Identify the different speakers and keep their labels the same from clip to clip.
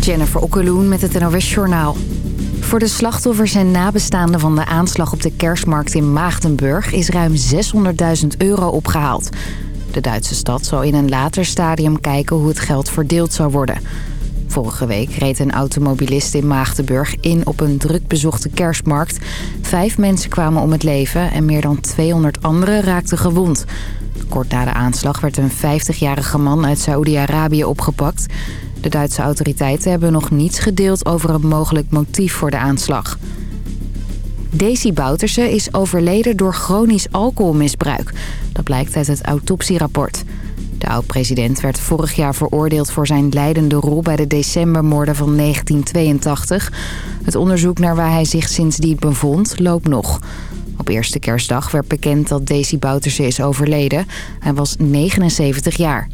Speaker 1: Jennifer Okkeloen met het NOS Journaal. Voor de slachtoffers en nabestaanden van de aanslag op de kerstmarkt in Maagdenburg... is ruim 600.000 euro opgehaald. De Duitse stad zal in een later stadium kijken hoe het geld verdeeld zou worden. Vorige week reed een automobilist in Maagdenburg in op een drukbezochte kerstmarkt. Vijf mensen kwamen om het leven en meer dan 200 anderen raakten gewond... Kort na de aanslag werd een 50-jarige man uit Saoedi-Arabië opgepakt. De Duitse autoriteiten hebben nog niets gedeeld over een mogelijk motief voor de aanslag. Daisy Bouterse is overleden door chronisch alcoholmisbruik. Dat blijkt uit het autopsierapport. De oud-president werd vorig jaar veroordeeld voor zijn leidende rol bij de decembermoorden van 1982. Het onderzoek naar waar hij zich sindsdien bevond loopt nog. Op eerste kerstdag werd bekend dat Daisy Bouterse is overleden. Hij was 79 jaar.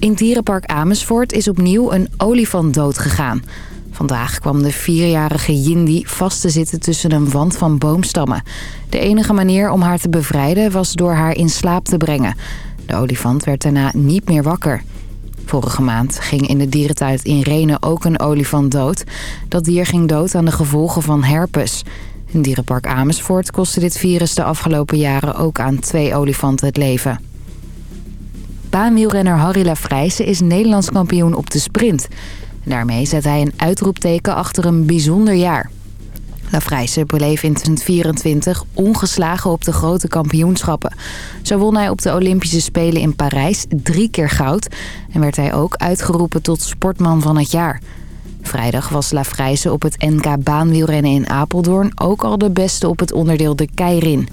Speaker 1: In dierenpark Amersfoort is opnieuw een olifant doodgegaan. Vandaag kwam de vierjarige Yindi vast te zitten tussen een wand van boomstammen. De enige manier om haar te bevrijden was door haar in slaap te brengen. De olifant werd daarna niet meer wakker. Vorige maand ging in de dierentuin in Renen ook een olifant dood. Dat dier ging dood aan de gevolgen van herpes. In dierenpark Amersfoort kostte dit virus de afgelopen jaren ook aan twee olifanten het leven. Baanwielrenner Harry Lafrijse is Nederlands kampioen op de sprint. Daarmee zet hij een uitroepteken achter een bijzonder jaar. Lafrijse beleef in 2024 ongeslagen op de grote kampioenschappen. Zo won hij op de Olympische Spelen in Parijs drie keer goud... en werd hij ook uitgeroepen tot sportman van het jaar... Vrijdag was Lafrijze op het NK baanwielrennen in Apeldoorn ook al de beste op het onderdeel de Keirin.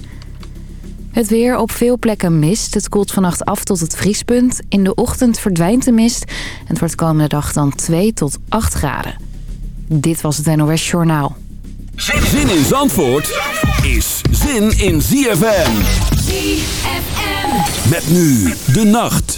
Speaker 1: Het weer op veel plekken mist. Het koelt vannacht af tot het vriespunt. In de ochtend verdwijnt de mist. En het wordt komende dag dan 2 tot 8 graden. Dit was het NOS Journaal.
Speaker 2: Zin in Zandvoort is zin in ZFM.
Speaker 3: ZFM.
Speaker 2: Met nu de nacht.